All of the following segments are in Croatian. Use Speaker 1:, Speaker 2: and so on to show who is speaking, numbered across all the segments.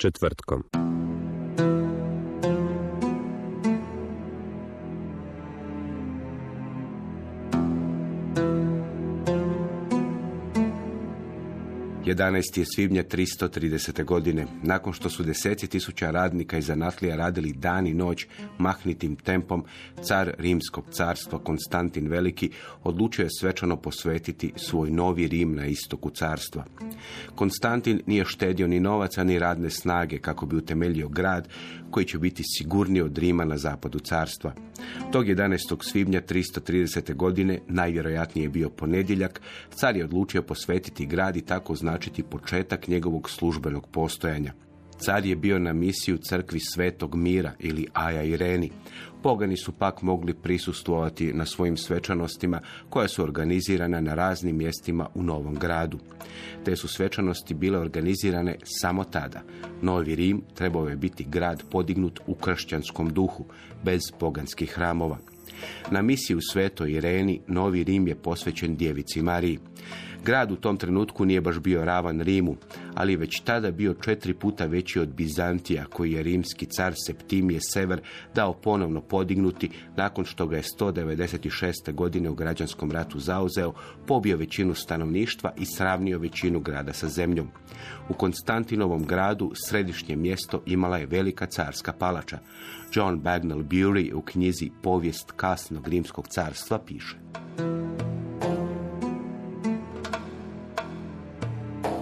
Speaker 1: Četvrtkom.
Speaker 2: Jedanaest je svibnja 330. godine, nakon što su deseci tisuća radnika iz zanatlija radili dan i noć mahnitim tempom, car Rimskog carstva Konstantin Veliki odlučio je svečano posvetiti svoj novi Rim na istoku carstva. Konstantin nije štedio ni novaca ni radne snage kako bi utemeljio grad koji će biti sigurniji od Rima na zapadu carstva. Tog 11. svibnja 330. godine, najvjerojatnije je bio ponedjeljak, car je odlučio posvetiti grad i tako označiti početak njegovog službenog postojanja. Car je bio na misiju crkvi Svetog Mira ili Aja Ireni. Pogani su pak mogli prisustvovati na svojim svečanostima koja su organizirana na raznim mjestima u Novom gradu. Te su svečanosti bile organizirane samo tada. Novi Rim trebao je biti grad podignut u kršćanskom duhu, bez poganskih hramova. Na misiju Svetoj Ireni Novi Rim je posvećen djevici Mariji. Grad u tom trenutku nije baš bio ravan Rimu, ali već tada bio četiri puta veći od Bizantija, koji je rimski car Septimije Sever dao ponovno podignuti nakon što ga je 196. godine u građanskom ratu zauzeo, pobio većinu stanovništva i sravnio većinu grada sa zemljom. U Konstantinovom gradu središnje mjesto imala je velika carska palača. John Bagnall Bury u knjizi Povijest kasnog rimskog carstva piše.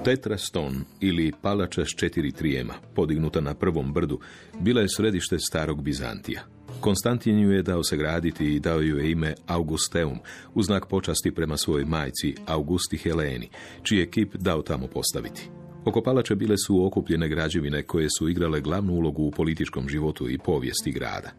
Speaker 3: Tetraston ili palača s četiri trijema, podignuta na prvom brdu, bila je središte starog Bizantija. Konstantin ju je dao se graditi i dao ju je ime Augusteum, u znak počasti prema svojoj majci Augusti Heleni, čiji je kip dao tamo postaviti. Oko palače bile su okupljene građevine koje su igrale glavnu ulogu u političkom životu i povijesti grada.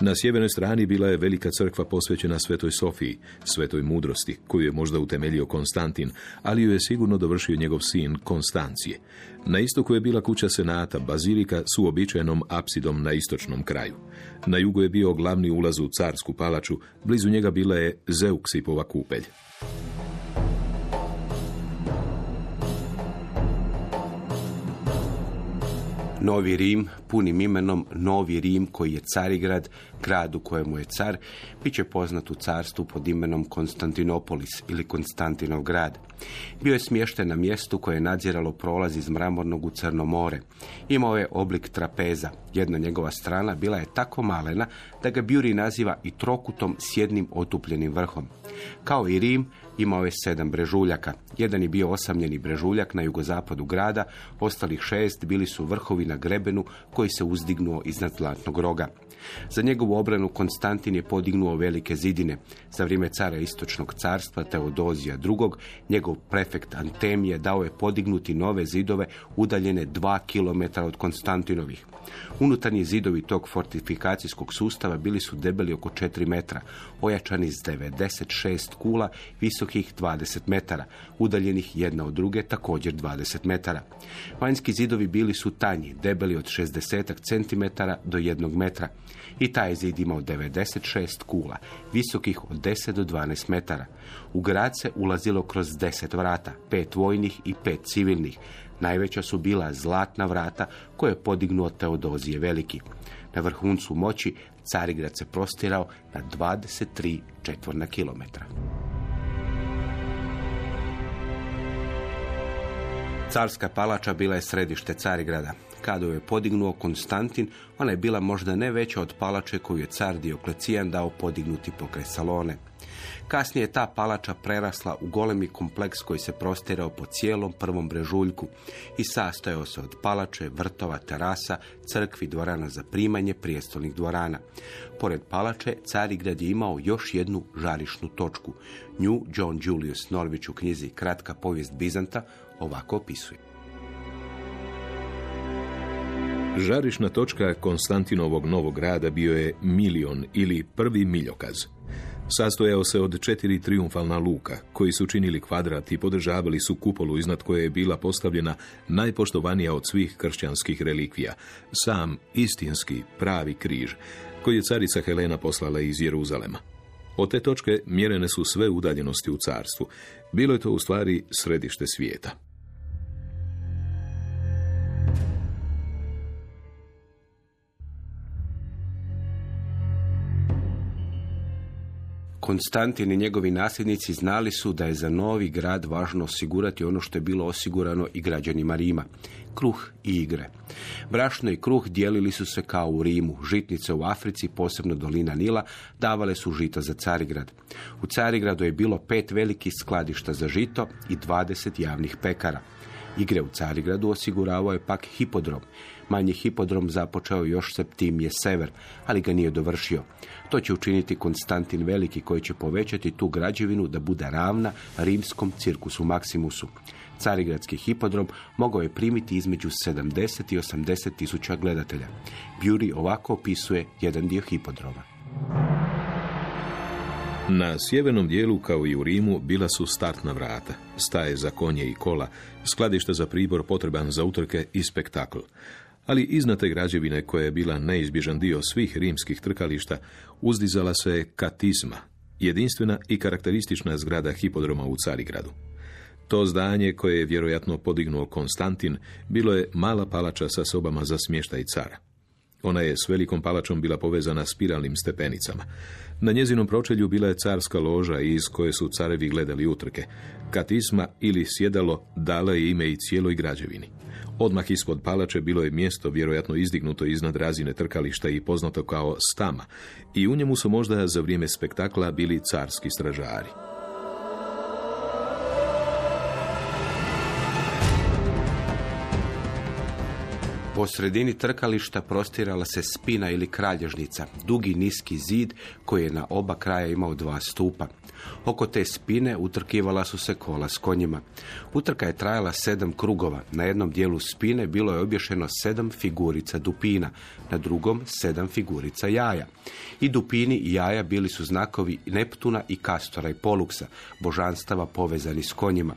Speaker 3: Na sjevernoj strani bila je velika crkva posvećena Svetoj Sofiji, Svetoj mudrosti, koju je možda utemeljio Konstantin, ali ju je sigurno dovršio njegov sin Konstancije. Na istoku je bila kuća senata, bazilika s uobičajenom apsidom na istočnom kraju. Na jugu je bio glavni ulaz u carsku palaču, blizu njega bila je Zeuksipova kupelj.
Speaker 2: Novi Rim, punim imenom Novi Rim koji je Carigrad, grad u kojemu je car, bit će poznat u carstvu pod imenom Konstantinopolis ili Konstantinov grad. Bio je smješten na mjestu koje je nadziralo prolaz iz mramornog u Crno more. Imao je oblik trapeza. Jedna njegova strana bila je tako malena da ga Bjuri naziva i trokutom s jednim otupljenim vrhom. Kao i Rim, imao je sedam brežuljaka. Jedan je bio osamljeni brežuljak na jugozapadu grada, ostalih šest bili su vrhovi na grebenu koji se uzdignuo iznad Zlatnog roga. Za njegovu obranu Konstantin je podignuo velike zidine. Za vrijeme cara Istočnog carstva Teodozija II. njegov prefekt Antemije dao je podignuti nove zidove udaljene dva kilometra od Konstantinovih. Unutarnji zidovi tog fortifikacijskog sustava bili su debeli oko 4 metra, ojačani s 96 kula, visokih 20 metara, udaljenih jedna od druge također 20 metara. Vanjski zidovi bili su tanji, debeli od 60 cm do 1 metra. I taj zid imao 96 kula, visokih od 10 do 12 metara. U grad se ulazilo kroz 10 vrata, pet vojnih i pet civilnih. Najveća su bila zlatna vrata koje je podignuo Teodozije Veliki. Na vrhuncu moći Carigrad se prostirao na 23 četvorna kilometra. Carska palača bila je središte Carigrada. Kada ju je podignuo Konstantin, ona je bila možda ne veća od palače koju je car Dioklecijan dao podignuti pokraj Salone. Kasnije je ta palača prerasla u golemi kompleks koji se prostirao po cijelom prvom brežuljku i sastojao se od palače, vrtova, terasa, crkvi, dvorana za primanje, prijestolnih dvorana. Pored palače, Carigrad je imao još jednu žarišnu točku. Nju John Julius Norvić u knjizi Kratka povijest Bizanta ovako opisuje.
Speaker 3: Žarišna točka Konstantinovog novog grada bio je milion ili prvi miljokaz. Sastojao se od četiri triumfalna luka, koji su činili kvadrat i podržavali su kupolu iznad koje je bila postavljena najpoštovanija od svih kršćanskih relikvija, sam istinski pravi križ, koji je carica Helena poslala iz Jeruzalema. Od te točke mjerene su sve udaljenosti u carstvu. Bilo je to u stvari središte svijeta.
Speaker 2: Konstantin i njegovi nasljednici znali su da je za novi grad važno osigurati ono što je bilo osigurano i građanima Rima. Kruh i igre. Brašno i kruh dijelili su se kao u Rimu. Žitnice u Africi, posebno dolina Nila, davale su žito za Carigrad. U Carigradu je bilo pet velikih skladišta za žito i 20 javnih pekara. Igre u Carigradu osiguravao je pak hipodrom. Manji hipodrom započeo još Septimije Sever, ali ga nije dovršio. To će učiniti Konstantin Veliki koji će povećati tu građevinu da bude ravna rimskom cirkusu Maximusu. Carigradski hipodrom mogao je primiti između 70 i 80 tisuća gledatelja. Bjuri ovako opisuje jedan dio hipodroma.
Speaker 3: Na sjevernom dijelu, kao i u Rimu, bila su startna vrata, staje za konje i kola, skladište za pribor potreban za utrke i spektakl. Ali iznad te građevine, koja je bila neizbježan dio svih rimskih trkališta, uzdizala se katizma, jedinstvena i karakteristična zgrada hipodroma u Carigradu. To zdanje, koje je vjerojatno podignuo Konstantin, bilo je mala palača sa sobama za smještaj cara. Ona je s velikom palačom bila povezana spiralnim stepenicama. Na njezinom pročelju bila je carska loža iz koje su carevi gledali utrke. Katisma ili sjedalo dala je ime i cijeloj građevini. Odmah ispod palače bilo je mjesto vjerojatno izdignuto iznad razine trkališta i poznato kao stama i u njemu su možda za vrijeme spektakla bili carski stražari.
Speaker 2: Po sredini trkališta prostirala se spina ili kralježnica, dugi niski zid koji je na oba kraja imao dva stupa. Oko te spine utrkivala su se kola s konjima. Utrka je trajala sedam krugova. Na jednom dijelu spine bilo je obješeno sedam figurica dupina, na drugom sedam figurica jaja. I dupini i jaja bili su znakovi Neptuna i Kastora i Poluksa, božanstava povezani s konjima.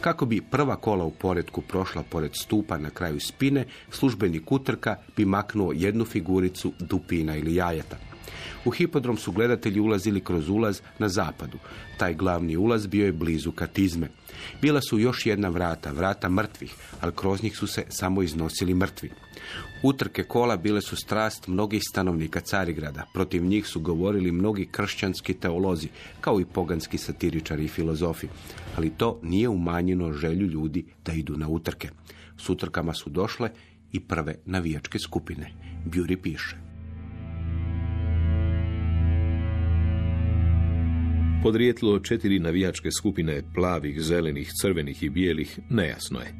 Speaker 2: Kako bi prva kola u poredku prošla pored stupa na kraju spine, službenik utrka bi maknuo jednu figuricu dupina ili jajeta. U hipodrom su gledatelji ulazili kroz ulaz na zapadu. Taj glavni ulaz bio je blizu katizme. Bila su još jedna vrata, vrata mrtvih, ali kroz njih su se samo iznosili mrtvi. Utrke kola bile su strast mnogih stanovnika Carigrada. Protiv njih su govorili mnogi kršćanski teolozi, kao i poganski satiričari i filozofi. Ali to nije umanjeno želju ljudi da idu na utrke. S utrkama su došle i prve navijačke skupine. Bjuri piše.
Speaker 3: Podrijetlo četiri navijačke skupine plavih, zelenih, crvenih i bijelih nejasno je.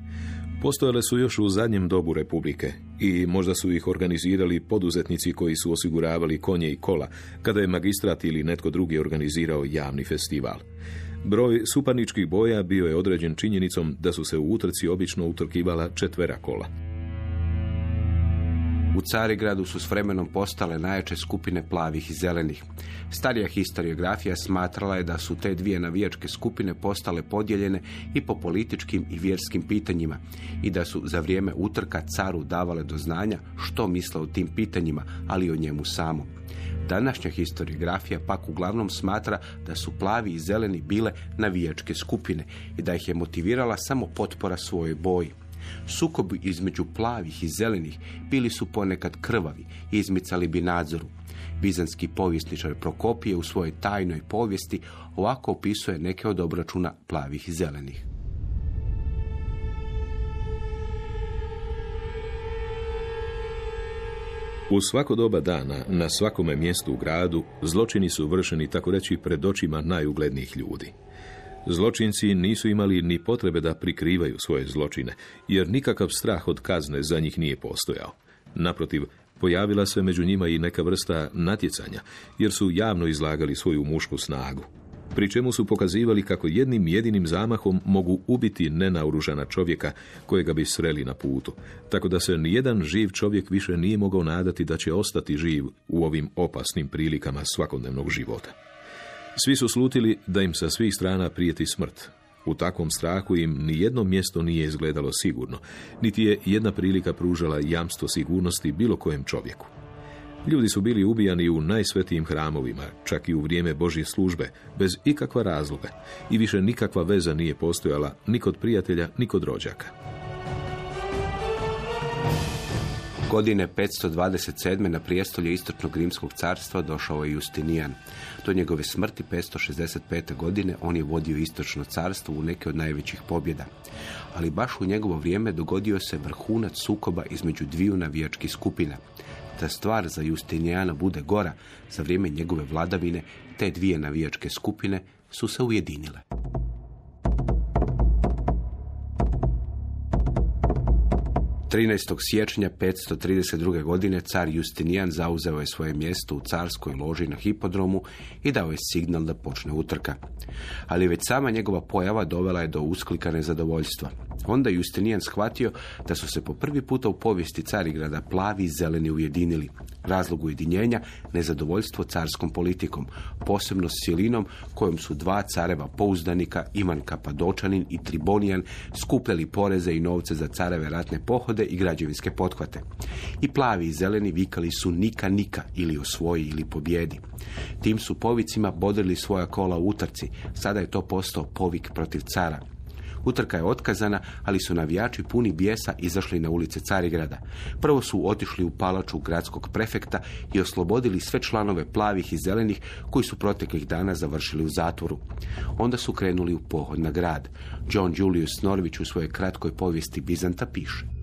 Speaker 3: Postojale su još u zadnjem dobu Republike i možda su ih organizirali poduzetnici koji su osiguravali konje i kola kada je magistrat ili netko drugi organizirao javni festival. Broj suparničkih boja bio je određen činjenicom da su se u utrci obično utrkivala četvera kola.
Speaker 2: U Carigradu su s vremenom postale najjače skupine plavih i zelenih. Starija historiografija smatrala je da su te dvije navijačke skupine postale podijeljene i po političkim i vjerskim pitanjima i da su za vrijeme utrka caru davale do znanja što misle o tim pitanjima, ali o njemu samom. Današnja historiografija pak uglavnom smatra da su plavi i zeleni bile navijačke skupine i da ih je motivirala samo potpora svojoj boji. Sukobi između plavih i zelenih bili su ponekad krvavi i izmicali bi nadzoru. Bizanski povjesničar Prokopije u svojoj tajnoj povijesti ovako opisuje neke od obračuna plavih i zelenih.
Speaker 3: U svako doba dana, na svakome mjestu u gradu, zločini su vršeni tako reći pred očima najuglednijih ljudi. Zločinci nisu imali ni potrebe da prikrivaju svoje zločine, jer nikakav strah od kazne za njih nije postojao. Naprotiv, pojavila se među njima i neka vrsta natjecanja, jer su javno izlagali svoju mušku snagu. Pri čemu su pokazivali kako jednim jedinim zamahom mogu ubiti nenaoružana čovjeka kojega bi sreli na putu, tako da se nijedan živ čovjek više nije mogao nadati da će ostati živ u ovim opasnim prilikama svakodnevnog života. Svi su slutili da im sa svih strana prijeti smrt. U takvom strahu im ni jedno mjesto nije izgledalo sigurno, niti je jedna prilika pružala jamstvo sigurnosti bilo kojem čovjeku. Ljudi su bili ubijani u najsvetijim hramovima, čak i u vrijeme Božje službe, bez ikakva razloga i više nikakva veza nije postojala ni kod prijatelja, ni kod rođaka.
Speaker 2: Godine 527. na prijestolje istočnog rimskog carstva došao je Justinijan. Do njegove smrti 565. godine on je vodio istočno carstvo u neke od najvećih pobjeda. Ali baš u njegovo vrijeme dogodio se vrhunac sukoba između dviju navijačkih skupina. Da stvar za Justinijana bude gora, za vrijeme njegove vladavine te dvije navijačke skupine su se ujedinile. 13. siječnja 532. godine car Justinijan zauzeo je svoje mjesto u carskoj loži na hipodromu i dao je signal da počne utrka. Ali već sama njegova pojava dovela je do usklika nezadovoljstva. Onda Justinijan shvatio da su se po prvi puta u povijesti Carigrada plavi i zeleni ujedinili. Razlog ujedinjenja nezadovoljstvo carskom politikom, posebno s silinom kojom su dva careva pouzdanika, Iman Kapadočanin i Tribonijan, skupljali poreze i novce za careve ratne pohode i građevinske pothvate. I plavi i zeleni vikali su nika nika ili osvoji ili pobjedi. Tim su povicima bodrili svoja kola u utrci, sada je to postao povik protiv cara. Utrka je otkazana, ali su navijači puni bijesa izašli na ulice Carigrada. Prvo su otišli u palaču gradskog prefekta i oslobodili sve članove plavih i zelenih koji su proteklih dana završili u zatvoru. Onda su krenuli u pohod na grad. John Julius Norvić u svojoj kratkoj povijesti Bizanta piše.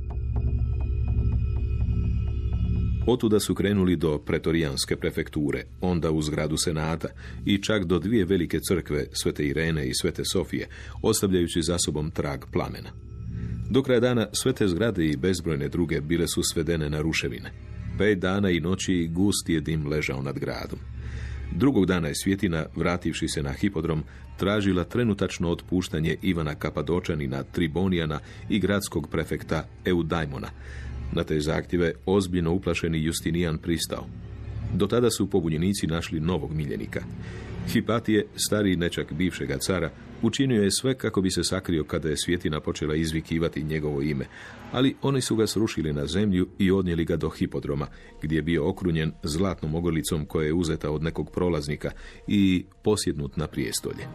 Speaker 3: Otuda su krenuli do pretorijanske prefekture, onda u zgradu senata i čak do dvije velike crkve, Svete Irene i Svete Sofije, ostavljajući za sobom trag plamena. Do kraja dana sve te zgrade i bezbrojne druge bile su svedene na ruševine. Pet dana i noći gust je dim ležao nad gradom. Drugog dana je Svjetina, vrativši se na hipodrom, tražila trenutačno otpuštanje Ivana Kapadočanina, Tribonijana i gradskog prefekta Eudajmona, na te zahtjeve ozbiljno uplašeni Justinijan pristao. Do tada su pobunjenici našli novog miljenika. Hipatije, stariji nečak bivšega cara, učinio je sve kako bi se sakrio kada je svjetina počela izvikivati njegovo ime, ali oni su ga srušili na zemlju i odnijeli ga do hipodroma, gdje je bio okrunjen zlatnom ogolicom koja je uzeta od nekog prolaznika i posjednut na prijestolje.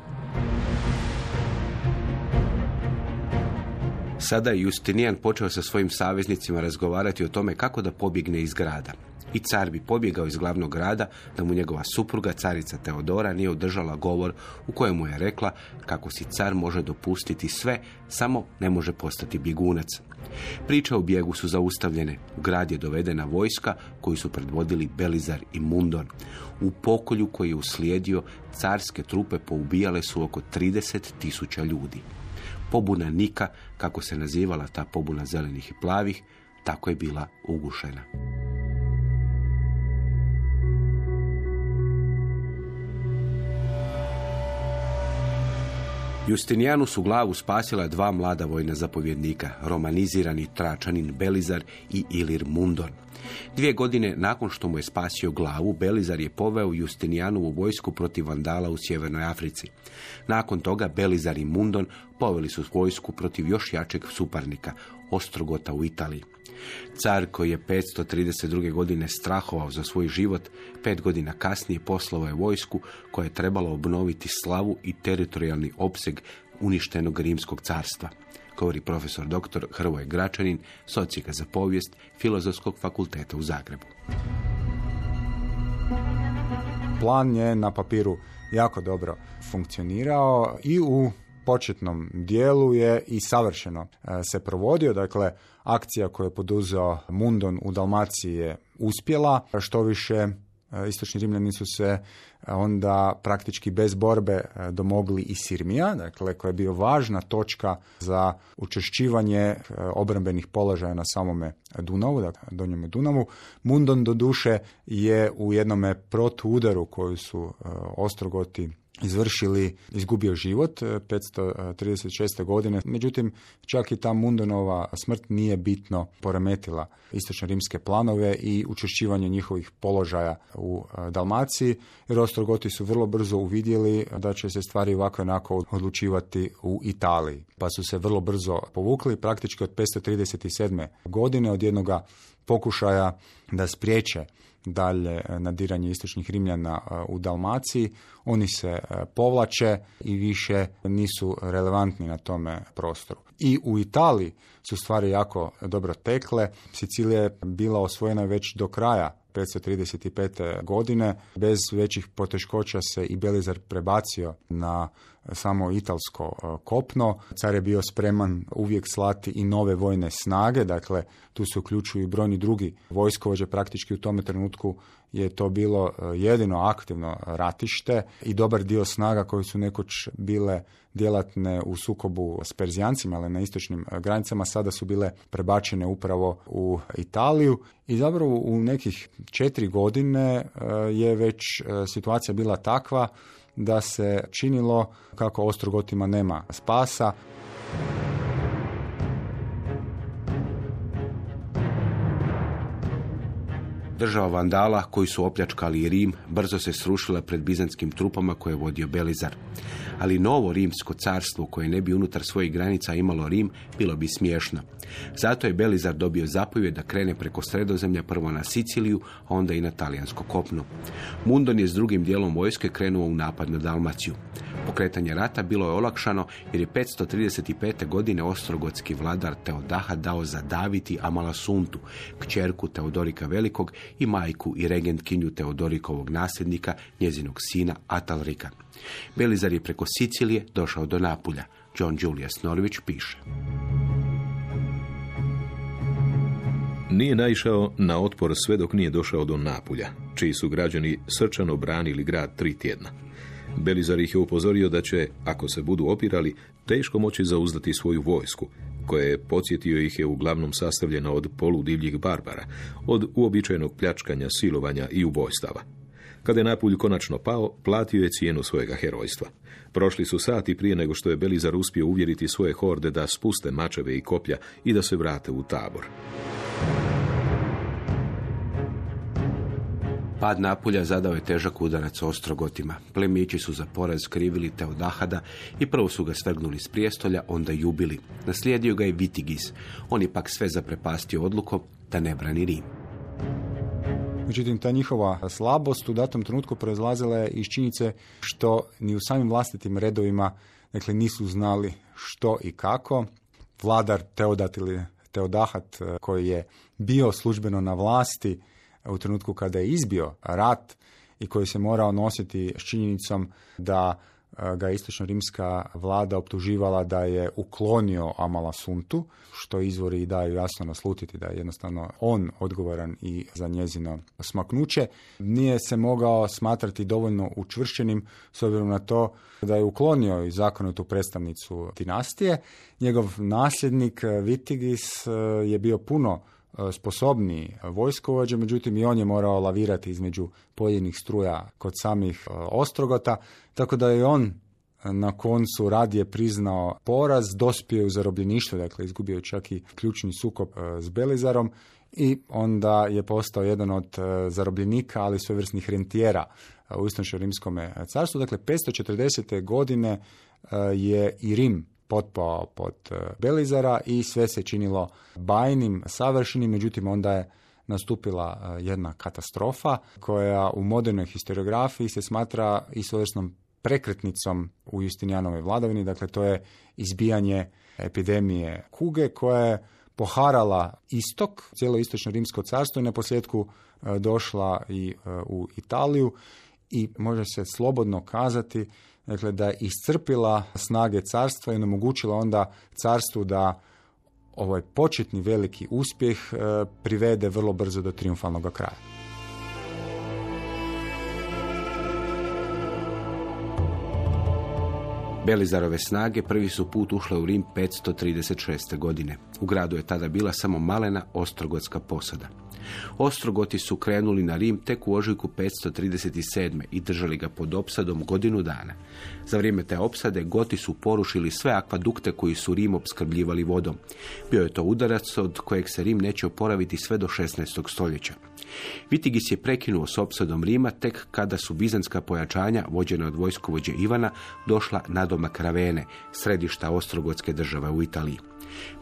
Speaker 2: Sada je Justinijan počeo sa svojim saveznicima razgovarati o tome kako da pobjegne iz grada. I car bi pobjegao iz glavnog grada da mu njegova supruga, carica Teodora, nije održala govor u kojemu je rekla kako si car može dopustiti sve, samo ne može postati bjegunac. Priče o bijegu su zaustavljene. U grad je dovedena vojska koju su predvodili Belizar i Mundon. U pokolju koji je uslijedio, carske trupe poubijale su oko 30 tisuća ljudi pobuna Nika, kako se nazivala ta pobuna zelenih i plavih, tako je bila ugušena. Justinijanu su glavu spasila dva mlada vojna zapovjednika, romanizirani tračanin Belizar i Ilir Mundon. Dvije godine nakon što mu je spasio glavu, Belizar je poveo Justinijanovu vojsku protiv Vandala u Sjevernoj Africi. Nakon toga Belizar i Mundon poveli su vojsku protiv još jačeg suparnika, Ostrogota u Italiji. Car koji je 532. godine strahovao za svoj život, pet godina kasnije poslao je vojsku koja je trebala obnoviti slavu i teritorijalni opseg uništenog rimskog carstva govori profesor dr. Hrvoje Gračanin, socijaka za povijest Filozofskog fakulteta u Zagrebu.
Speaker 4: Plan je na papiru jako dobro funkcionirao i u početnom dijelu je i savršeno se provodio. Dakle, akcija koju je poduzeo Mundon u Dalmaciji je uspjela. Što više, istočni Rimljani su se onda praktički bez borbe e, domogli i Sirmija, dakle koja je bio važna točka za učešćivanje e, obrambenih položaja na samome Dunavu, dakle donjome Dunavu. Mundon do duše je u jednome protuudaru koju su e, Ostrogoti izvršili, izgubio život 536. E, godine. Međutim, čak i ta Mundonova smrt nije bitno poremetila istočno rimske planove i učešćivanje njihovih položaja u e, Dalmaciji, jer Ostrogoti su vrlo brzo uvidjeli da će se stvari ovako onako odlučivati u Italiji. Pa su se vrlo brzo povukli, praktički od 537. godine od jednoga pokušaja da spriječe dalje e, nadiranje istočnih Rimljana e, u Dalmaciji. Oni se e, povlače i više nisu relevantni na tome prostoru. I u Italiji su stvari jako dobro tekle. Sicilija je bila osvojena već do kraja 535. godine. Bez većih poteškoća se i Belizar prebacio na samo italsko e, kopno. Car je bio spreman uvijek slati i nove vojne snage, dakle tu se uključuju i brojni drugi vojskovođe, praktički u tome trenutku je to bilo e, jedino aktivno ratište i dobar dio snaga koji su nekoć bile djelatne u sukobu s Perzijancima, ali na istočnim e, granicama, sada su bile prebačene upravo u Italiju i zapravo u nekih četiri godine je već situacija bila takva da se činilo kako Ostrogotima nema spasa.
Speaker 2: Država Vandala, koji su opljačkali Rim, brzo se srušila pred bizantskim trupama koje je vodio Belizar. Ali novo rimsko carstvo koje ne bi unutar svojih granica imalo Rim, bilo bi smiješno. Zato je Belizar dobio zapovjed da krene preko sredozemlja prvo na Siciliju, a onda i na talijansko kopno. Mundon je s drugim dijelom vojske krenuo u napad na Dalmaciju. Pokretanje rata bilo je olakšano jer je 535. godine ostrogotski vladar Teodaha dao zadaviti Amalasuntu, kćerku Teodorika Velikog i majku i regentkinju Teodorikovog nasljednika, njezinog sina Atalrika. Belizar je preko Sicilije došao do Napulja. John Julius Norvić piše.
Speaker 3: Nije naišao na otpor sve dok nije došao do Napulja, čiji su građani srčano branili grad tri tjedna. Belizar ih je upozorio da će, ako se budu opirali, teško moći zauzdati svoju vojsku, koje je podsjetio ih je uglavnom sastavljena od poludivljih barbara, od uobičajenog pljačkanja, silovanja i ubojstava. Kada je Napulj konačno pao, platio je cijenu svojega herojstva. Prošli su sati prije nego što je Belizar uspio uvjeriti svoje horde da spuste mačeve i koplja i da se vrate u tabor.
Speaker 2: Pad Napulja zadao je težak udarac ostrogotima. Plemići su za poraz krivili Teodahada i prvo su ga svrgnuli s prijestolja, onda jubili. Naslijedio ga je Vitigis. On je pak sve zaprepastio odlukom da ne brani Rim.
Speaker 4: Međutim, ta njihova slabost u datom trenutku proizlazila je iz činjenice što ni u samim vlastitim redovima dakle, nisu znali što i kako. Vladar Teodat ili Teodahat koji je bio službeno na vlasti u trenutku kada je izbio rat i koji se morao nositi s činjenicom da e, ga istočno-rimska vlada optuživala da je uklonio Amalasuntu, što izvori i daju jasno naslutiti da je jednostavno on odgovoran i za njezino smaknuće. Nije se mogao smatrati dovoljno učvršćenim s obzirom na to da je uklonio i zakonitu predstavnicu dinastije. Njegov nasljednik Vitigis e, je bio puno E, sposobniji vojskovođe, međutim i on je morao lavirati između pojedinih struja kod samih e, ostrogota, tako da je on na koncu radije priznao poraz, dospio u zarobljeništvo, dakle izgubio čak i ključni sukob e, s Belizarom i onda je postao jedan od zarobljenika, ali svojevrsnih rentijera u istočno rimskom carstvu. Dakle, 540. godine je i Rim potpao pod e, Belizara i sve se činilo bajnim, savršenim, međutim onda je nastupila e, jedna katastrofa koja u modernoj historiografiji se smatra i svojevrsnom prekretnicom u Justinijanovoj vladavini, dakle to je izbijanje epidemije kuge koja je poharala istok, cijelo istočno rimsko carstvo i na posljedku e, došla i u Italiju. I može se slobodno kazati dakle da je iscrpila snage carstva i onemogućila onda carstvu da ovaj početni veliki uspjeh e, privede vrlo brzo do triumfalnog kraja.
Speaker 2: Belizarove snage prvi su put ušle u Rim 536. godine. U gradu je tada bila samo malena ostrogotska posada. Ostrogoti su krenuli na Rim tek u ožujku 537. i držali ga pod opsadom godinu dana. Za vrijeme te opsade Goti su porušili sve akvadukte koji su Rim opskrbljivali vodom. Bio je to udarac od kojeg se Rim neće oporaviti sve do 16. stoljeća. Vitigis je prekinuo s opsadom Rima tek kada su bizanska pojačanja, vođena od vojskovođe Ivana, došla na domak Ravene, središta ostrogotske države u Italiji.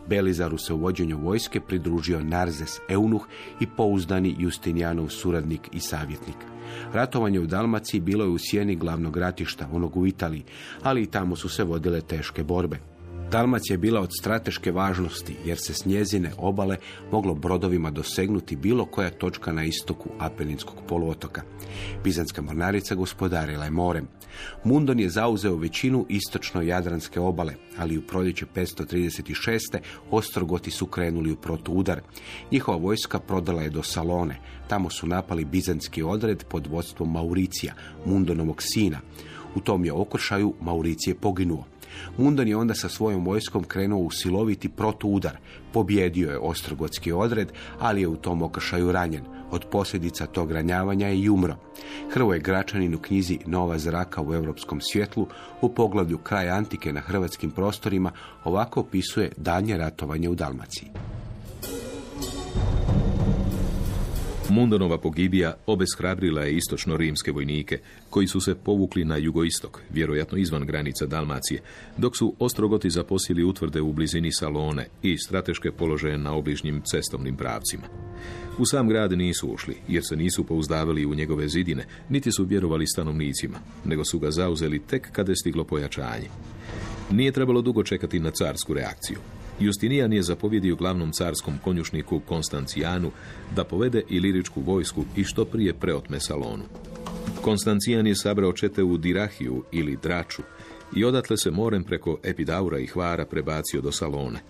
Speaker 2: Belizaru se u vođenju vojske pridružio Narzes Eunuh i pouzdani Justinijanov suradnik i savjetnik. Ratovanje u Dalmaciji bilo je u sjeni glavnog ratišta, onog u Italiji, ali i tamo su se vodile teške borbe. Dalmacija je bila od strateške važnosti jer se s njezine obale moglo brodovima dosegnuti bilo koja točka na istoku Apeninskog poluotoka. Bizanska mornarica gospodarila je morem. Mundon je zauzeo većinu istočno-jadranske obale, ali u proljeće 536. Ostrogoti su krenuli u protuudar. Njihova vojska prodala je do Salone. Tamo su napali bizanski odred pod vodstvom Mauricija, Mundonovog sina. U tom je okršaju Mauricije poginuo. Mundan je onda sa svojom vojskom krenuo u siloviti protuudar. Pobjedio je ostrogotski odred, ali je u tom okršaju ranjen. Od posljedica tog ranjavanja je i umro. Hrvoje Gračanin u knjizi Nova zraka u europskom svjetlu u poglavlju Kraj antike na hrvatskim prostorima ovako opisuje daljnje ratovanje u Dalmaciji.
Speaker 3: Mundonova pogibija obeshrabrila je istočno-rimske vojnike, koji su se povukli na jugoistok, vjerojatno izvan granica Dalmacije, dok su ostrogoti zaposjeli utvrde u blizini Salone i strateške položaje na obližnjim cestovnim pravcima. U sam grad nisu ušli, jer se nisu pouzdavali u njegove zidine, niti su vjerovali stanovnicima, nego su ga zauzeli tek kada je stiglo pojačanje. Nije trebalo dugo čekati na carsku reakciju. Justinijan je zapovjedio glavnom carskom konjušniku Konstancijanu da povede iliričku vojsku i što prije preotme Salonu. Konstancijan je sabrao čete u Dirahiju ili Draču i odatle se morem preko Epidaura i Hvara prebacio do Salone.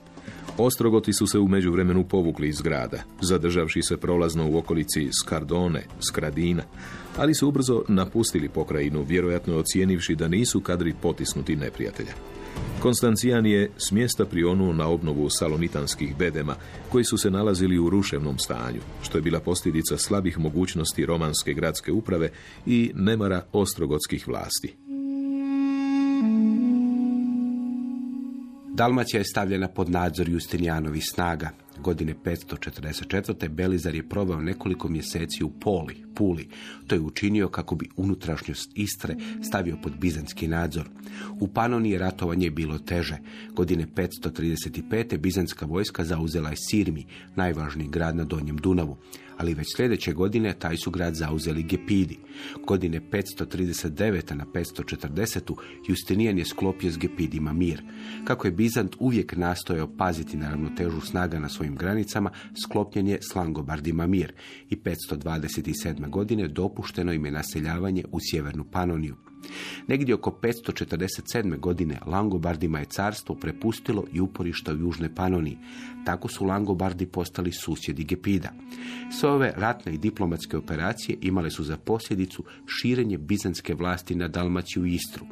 Speaker 3: Ostrogoti su se u međuvremenu povukli iz grada, zadržavši se prolazno u okolici Skardone, Skradina, ali su ubrzo napustili pokrajinu, vjerojatno ocijenivši da nisu kadri potisnuti neprijatelja. Konstancijan je s mjesta prionuo na obnovu salonitanskih bedema, koji su se nalazili u ruševnom stanju, što je bila posljedica slabih mogućnosti romanske gradske uprave i nemara ostrogotskih vlasti.
Speaker 2: Dalmacija je stavljena pod nadzor Justinijanovih snaga. Godine 544. Belizar je proveo nekoliko mjeseci u Poli, Puli. To je učinio kako bi unutrašnjost Istre stavio pod bizanski nadzor. U Panoniji ratovanje je bilo teže. Godine 535. bizanska vojska zauzela je Sirmi, najvažniji grad na Donjem Dunavu ali već sljedeće godine taj su grad zauzeli Gepidi. Godine 539. na 540. Justinijan je sklopio s Gepidima mir. Kako je Bizant uvijek nastojao paziti na ravnotežu snaga na svojim granicama, sklopljen je s Langobardima mir i 527. godine dopušteno im je naseljavanje u sjevernu Panoniju. Negdje oko 547. godine Langobardima je carstvo prepustilo i uporišta u Južne Panoniji. Tako su Langobardi postali susjedi Gepida. Sve ove ratne i diplomatske operacije imale su za posljedicu širenje bizanske vlasti na Dalmaciju i Istru.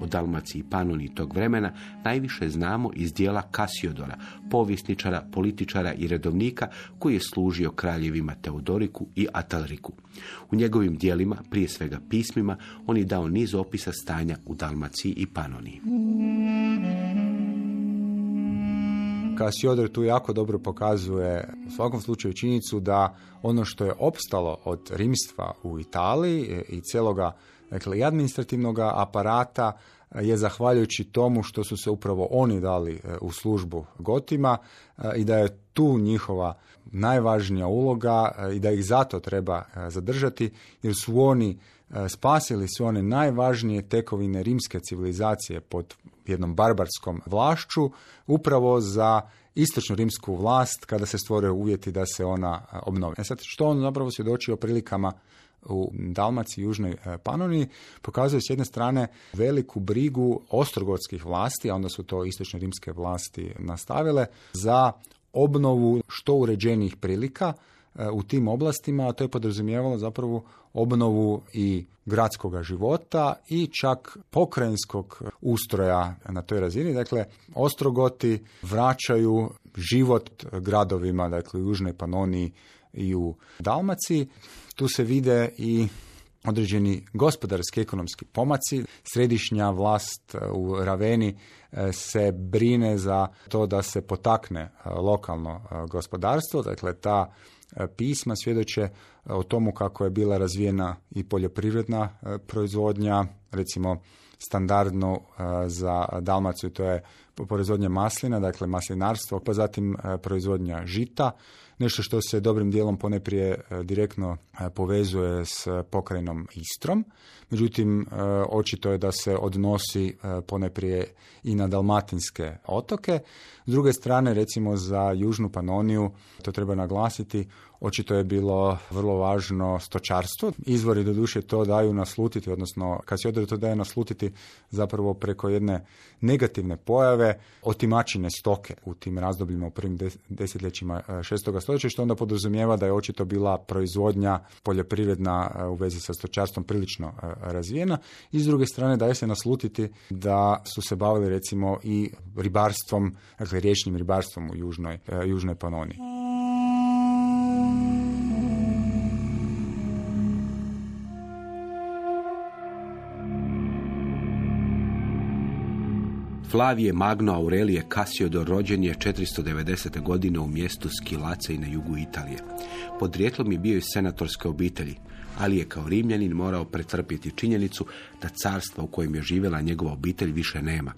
Speaker 2: O Dalmaciji i Panoniji tog vremena najviše znamo iz dijela Kasiodora, povjesničara, političara i redovnika koji je služio kraljevima Teodoriku i Atalriku. U njegovim dijelima, prije svega pismima, on je dao niz opisa stanja u Dalmaciji i Panoniji.
Speaker 4: Kasiodor tu jako dobro pokazuje u svakom slučaju činjenicu da ono što je opstalo od rimstva u Italiji i celoga dakle, administrativnog aparata je zahvaljujući tomu što su se upravo oni dali e, u službu Gotima e, i da je tu njihova najvažnija uloga e, i da ih zato treba zadržati jer su oni spasili sve one najvažnije tekovine rimske civilizacije pod jednom barbarskom vlašću upravo za istočnu rimsku vlast kada se stvore uvjeti da se ona obnovi. E sad, što on zapravo svjedoči o prilikama u Dalmaciji i Južnoj e, Panoniji pokazuje s jedne strane veliku brigu ostrogotskih vlasti, a onda su to istočne rimske vlasti nastavile, za obnovu što uređenijih prilika e, u tim oblastima, a to je podrazumijevalo zapravo obnovu i gradskog života i čak pokrajinskog ustroja na toj razini. Dakle, Ostrogoti vraćaju život gradovima, dakle u Južnoj Panoniji i u Dalmaciji. Tu se vide i određeni gospodarski ekonomski pomaci. Središnja vlast u Raveni e, se brine za to da se potakne e, lokalno e, gospodarstvo, dakle ta pisma svjedoče o tomu kako je bila razvijena i poljoprivredna proizvodnja, recimo standardno za Dalmaciju to je proizvodnja maslina, dakle maslinarstvo, pa zatim proizvodnja žita, nešto što se dobrim dijelom poneprije e, direktno e, povezuje s pokrajinom Istrom. Međutim, e, očito je da se odnosi poneprije i na dalmatinske otoke. S druge strane, recimo za Južnu Panoniju, to treba naglasiti, očito je bilo vrlo važno stočarstvo. Izvori doduše to daju naslutiti, odnosno kad se odre to daje naslutiti zapravo preko jedne negativne pojave otimačine stoke u tim razdobljima u prvim desetljećima šestoga stoljeća, što onda podrazumijeva da je očito bila proizvodnja poljoprivredna e, u vezi sa stočarstvom prilično e, razvijena. I s druge strane daje se naslutiti da su se bavili recimo i ribarstvom, dakle riječnim ribarstvom u južnoj, e, južnoj Panoniji.
Speaker 2: Flavije Magno Aurelije Kasiodor rođen je 490. godine u mjestu Skilace i na jugu Italije. Podrijetlom je bio iz senatorske obitelji ali je kao rimljanin morao pretrpjeti činjenicu da carstva u kojem je živjela njegova obitelj više nema.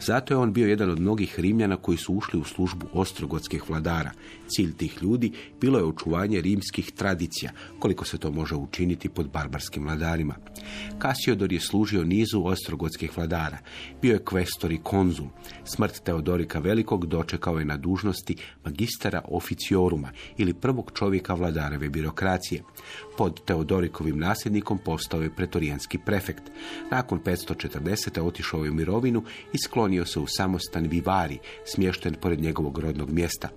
Speaker 2: Zato je on bio jedan od mnogih rimljana koji su ušli u službu ostrogotskih vladara. Cilj tih ljudi bilo je očuvanje rimskih tradicija, koliko se to može učiniti pod barbarskim vladarima. Kasiodor je služio nizu ostrogotskih vladara. Bio je kvestor i konzul. Smrt Teodorika Velikog dočekao je na dužnosti magistara oficioruma ili prvog čovjeka vladareve birokracije. Pod Teodorikovim nasljednikom postao je pretorijanski prefekt. Nakon 540. otišao je u mirovinu i sklonio se u samostan Vivari, smješten pored njegovog rodnog mjesta.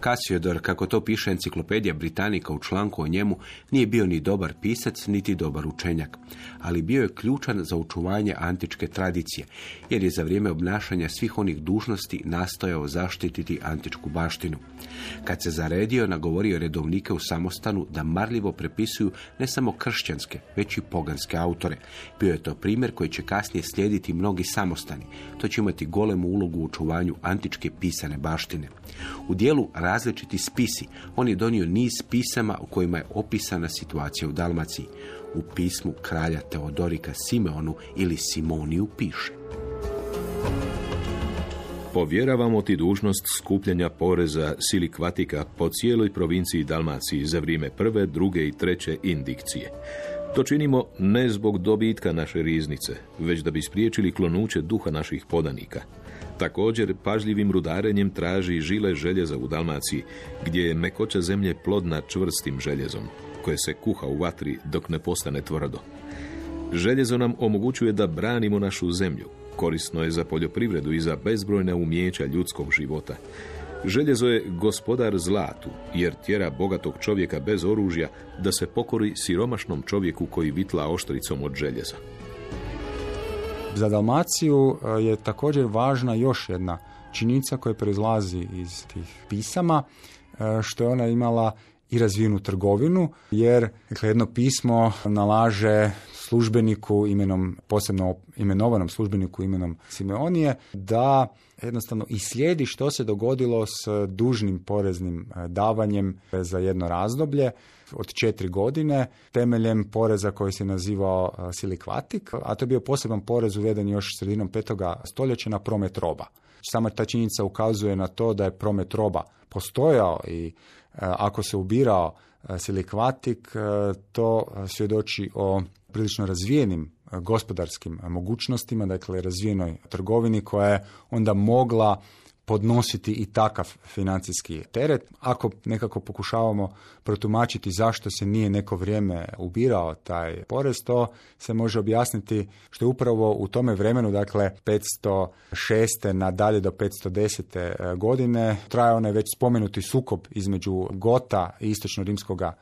Speaker 2: Kasiodor, kako to piše enciklopedija Britanika u članku o njemu, nije bio ni dobar pisac, niti dobar učenjak, ali bio je ključan za očuvanje antičke tradicije, jer je za vrijeme obnašanja svih onih dužnosti nastojao zaštititi antičku baštinu. Kad se zaredio, nagovorio redovnike u samostanu da marljivo prepisuju ne samo kršćanske, već i poganske autore. Bio je to primjer koji će kasnije slijediti mnogi samostani. To će imati golemu ulogu u očuvanju antičke pisane baštine. U dijelu različiti spisi on je donio niz pisama u kojima je opisana situacija u Dalmaciji. U pismu kralja Teodorika Simeonu ili Simoniju piše.
Speaker 3: Povjeravamo ti dužnost skupljanja poreza silikvatika po cijeloj provinciji Dalmaciji za vrijeme prve, druge i treće indikcije. To činimo ne zbog dobitka naše riznice, već da bi spriječili klonuće duha naših podanika. Također, pažljivim rudarenjem traži žile željeza u Dalmaciji, gdje je mekoća zemlje plodna čvrstim željezom, koje se kuha u vatri dok ne postane tvrdo. Željezo nam omogućuje da branimo našu zemlju. Korisno je za poljoprivredu i za bezbrojna umjeća ljudskog života. Željezo je gospodar zlatu, jer tjera bogatog čovjeka bez oružja da se pokori siromašnom čovjeku koji vitla oštricom od željeza.
Speaker 4: Za Dalmaciju e, je također važna još jedna činjenica koja proizlazi iz tih pisama, e, što je ona imala i razvijenu trgovinu, jer dakle, jedno pismo nalaže službeniku imenom, posebno imenovanom službeniku imenom Simeonije, da jednostavno islijedi što se dogodilo s dužnim poreznim e, davanjem za jedno razdoblje od četiri godine temeljem poreza koji se nazivao e, silikvatik, a to je bio poseban porez uveden još sredinom petoga stoljeća na promet roba. Sama ta činjenica ukazuje na to da je promet roba postojao i e, ako se ubirao silikvatik, to svjedoči o prilično razvijenim gospodarskim mogućnostima, dakle razvijenoj trgovini koja je onda mogla podnositi i takav financijski teret. Ako nekako pokušavamo protumačiti zašto se nije neko vrijeme ubirao taj porez, to se može objasniti što je upravo u tome vremenu, dakle 506. nadalje do 510. godine, traje onaj već spomenuti sukob između Gota i istočno-rimskog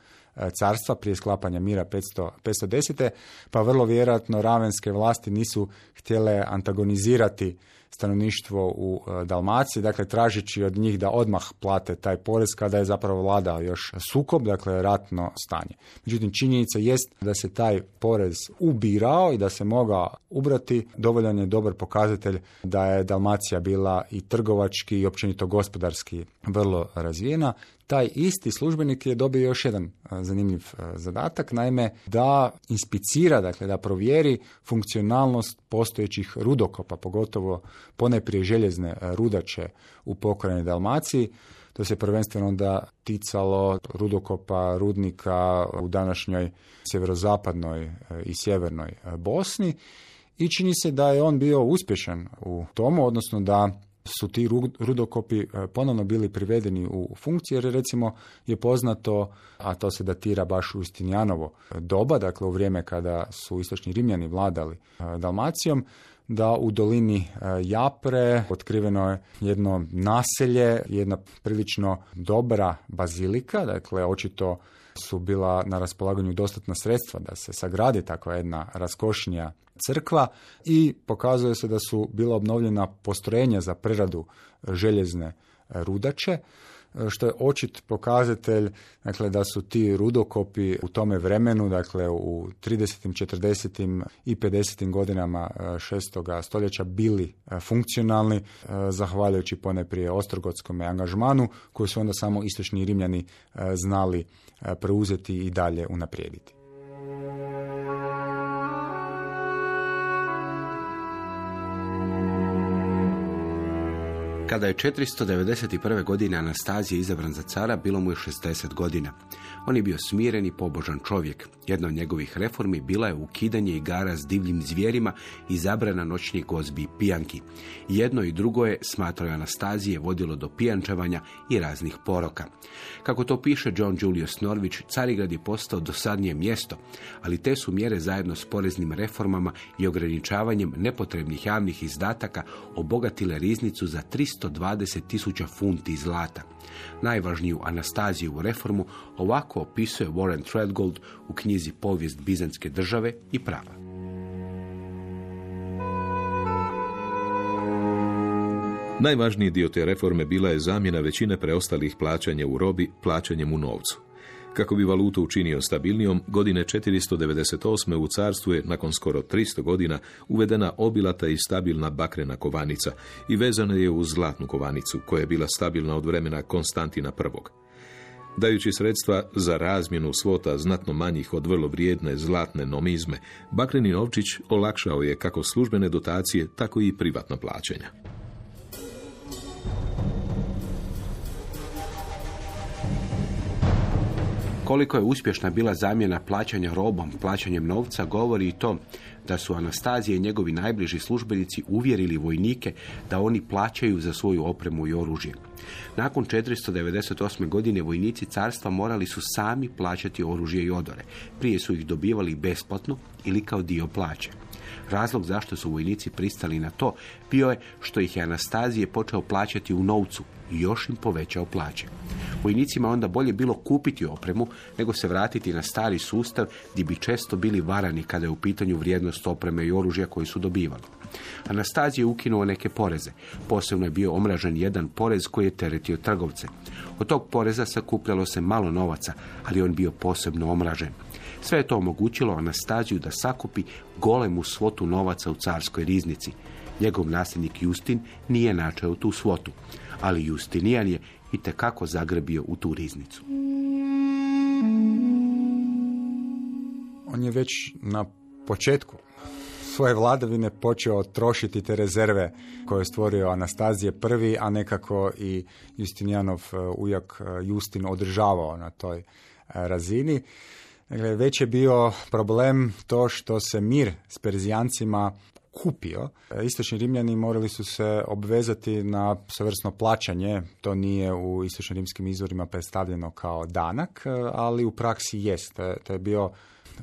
Speaker 4: carstva prije sklapanja mira 500, 510. pa vrlo vjerojatno ravenske vlasti nisu htjele antagonizirati stanovništvo u e, Dalmaciji, dakle tražeći od njih da odmah plate taj porez kada je zapravo vladao još sukob, dakle ratno stanje. Međutim, činjenica jest da se taj porez ubirao i da se mogao ubrati, dovoljan je dobar pokazatelj da je Dalmacija bila i trgovački i općenito gospodarski vrlo razvijena. Taj isti službenik je dobio još jedan zanimljiv zadatak, naime da inspicira, dakle da provjeri funkcionalnost postojećih rudokopa, pogotovo poneprije željezne rudače u pokrajini Dalmaciji. To se prvenstveno onda ticalo rudokopa, rudnika u današnjoj sjeverozapadnoj i sjevernoj Bosni i čini se da je on bio uspješan u tomu, odnosno da su ti rudokopi e, ponovno bili privedeni u funkciju, jer recimo je poznato, a to se datira baš u Istinjanovo doba, dakle u vrijeme kada su istočni Rimljani vladali e, Dalmacijom, da u dolini e, Japre otkriveno je jedno naselje, jedna prilično dobra bazilika, dakle očito su bila na raspolaganju dostatna sredstva da se sagradi takva jedna raskošnija crkva i pokazuje se da su bila obnovljena postrojenja za preradu željezne rudače, što je očit pokazatelj dakle, da su ti rudokopi u tome vremenu, dakle u 30. 40. i 50. godinama 6. stoljeća bili funkcionalni, zahvaljujući poneprije ostrogotskom angažmanu, koji su onda samo istočni rimljani znali preuzeti i dalje unaprijediti.
Speaker 2: Kada je 491. godine Anastazije izabran za cara, bilo mu je 60 godina. On je bio smiren i pobožan čovjek. Jedna od njegovih reformi bila je ukidanje igara s divljim zvijerima i zabrana noćnih gozbi i pijanki. Jedno i drugo je, smatrao Anastazije, vodilo do pijančevanja i raznih poroka. Kako to piše John Julius Norvić, Carigrad je postao dosadnije mjesto, ali te su mjere zajedno s poreznim reformama i ograničavanjem nepotrebnih javnih izdataka obogatile riznicu za 320 tisuća funti zlata. Najvažniju Anastaziju reformu ovako opisuje Warren Threadgold u knjizi Povijest Bizantske države i prava.
Speaker 3: Najvažniji dio te reforme bila je zamjena većine preostalih plaćanja u robi plaćanjem u novcu. Kako bi valutu učinio stabilnijom, godine 498. u carstvu je, nakon skoro 300 godina, uvedena obilata i stabilna bakrena kovanica i vezana je uz zlatnu kovanicu, koja je bila stabilna od vremena Konstantina I. Dajući sredstva za razmjenu svota znatno manjih od vrlo vrijedne zlatne nomizme, bakreni novčić olakšao je kako službene dotacije, tako i privatno plaćanja.
Speaker 2: Koliko je uspješna bila zamjena plaćanja robom, plaćanjem novca, govori i to da su Anastazije i njegovi najbliži službenici uvjerili vojnike da oni plaćaju za svoju opremu i oružje. Nakon 498. godine vojnici carstva morali su sami plaćati oružje i odore. Prije su ih dobivali besplatno ili kao dio plaće. Razlog zašto su vojnici pristali na to bio je što ih je Anastazije počeo plaćati u novcu i još im povećao plaće. Vojnicima onda bolje bilo kupiti opremu nego se vratiti na stari sustav gdje bi često bili varani kada je u pitanju vrijednost opreme i oružja koji su dobivali. Anastazije je ukinuo neke poreze. Posebno je bio omražen jedan porez koji je teretio trgovce. Od tog poreza sakupljalo se malo novaca, ali on bio posebno omražen. Sve je to omogućilo Anastaziju da sakupi golemu svotu novaca u carskoj riznici. Njegov nasljednik Justin nije načeo tu svotu, ali Justinijan je i tekako zagrebio u tu riznicu.
Speaker 4: On je već na početku svoje vladavine počeo trošiti te rezerve koje je stvorio Anastazije prvi, a nekako i Justinijanov e, ujak e, Justin održavao na toj e, razini. Dakle, već je bio problem to što se mir s Perzijancima kupio. Istočni Rimljani morali su se obvezati na svrsno plaćanje. To nije u istočnim rimskim izvorima predstavljeno kao danak, ali u praksi jest. To je- To je bio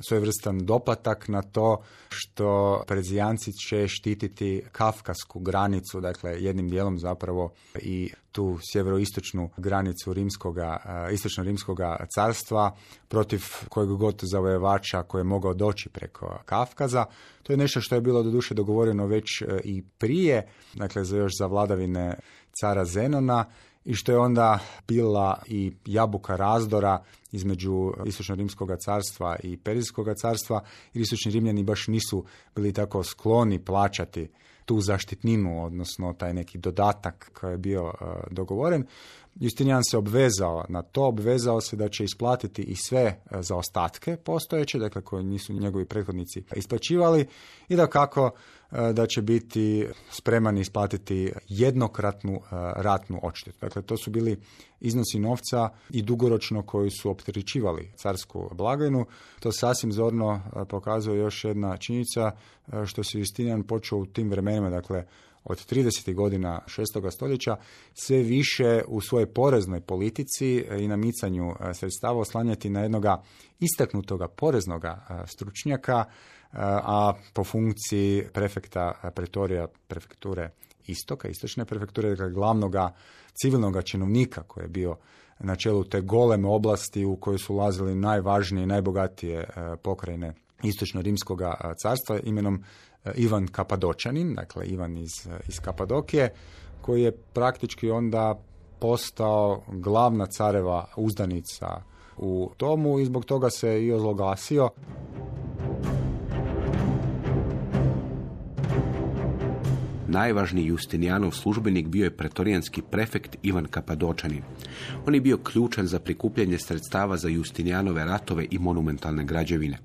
Speaker 4: svojevrstan doplatak na to što Prezijanci će štititi kafkasku granicu, dakle jednim dijelom zapravo i tu sjeveroistočnu granicu rimskoga, eh, istočno-rimskoga carstva protiv kojeg god zavojevača koji je mogao doći preko Kafkaza. To je nešto što je bilo doduše dogovoreno već eh, i prije, dakle za još za vladavine cara Zenona i što je onda bila i jabuka razdora između istočno-rimskog carstva i perijskog carstva, jer istočni rimljani baš nisu bili tako skloni plaćati tu zaštitninu, odnosno taj neki dodatak koji je bio e, dogovoren. Justinijan se obvezao na to, obvezao se da će isplatiti i sve e, zaostatke postojeće, dakle koje nisu njegovi prethodnici isplaćivali i da kako e, da će biti spreman isplatiti jednokratnu e, ratnu odštetu. Dakle, to su bili iznosi novca i dugoročno koji su opterećivali carsku blagajnu. To sasvim zorno e, pokazuje još jedna činjenica e, što se Justinijan počeo u tim vremenima, dakle od 30. godina 6. stoljeća sve više u svojoj poreznoj politici e, i na micanju e, sredstava oslanjati na jednoga istaknutoga poreznoga e, stručnjaka, e, a po funkciji prefekta e, pretorija prefekture istoka, istočne prefekture, dakle glavnoga civilnog činovnika koji je bio na čelu te goleme oblasti u kojoj su ulazili najvažnije i najbogatije e, pokrajine istočno-rimskog carstva imenom e, Ivan Kapadočanin, dakle Ivan iz, e, iz Kapadokije, koji je praktički onda postao glavna careva uzdanica u tomu i zbog toga se i ozloglasio.
Speaker 2: Najvažniji Justinijanov službenik bio je pretorijanski prefekt Ivan Kapadočanin. On je bio ključan za prikupljanje sredstava za Justinijanove ratove i monumentalne građevine.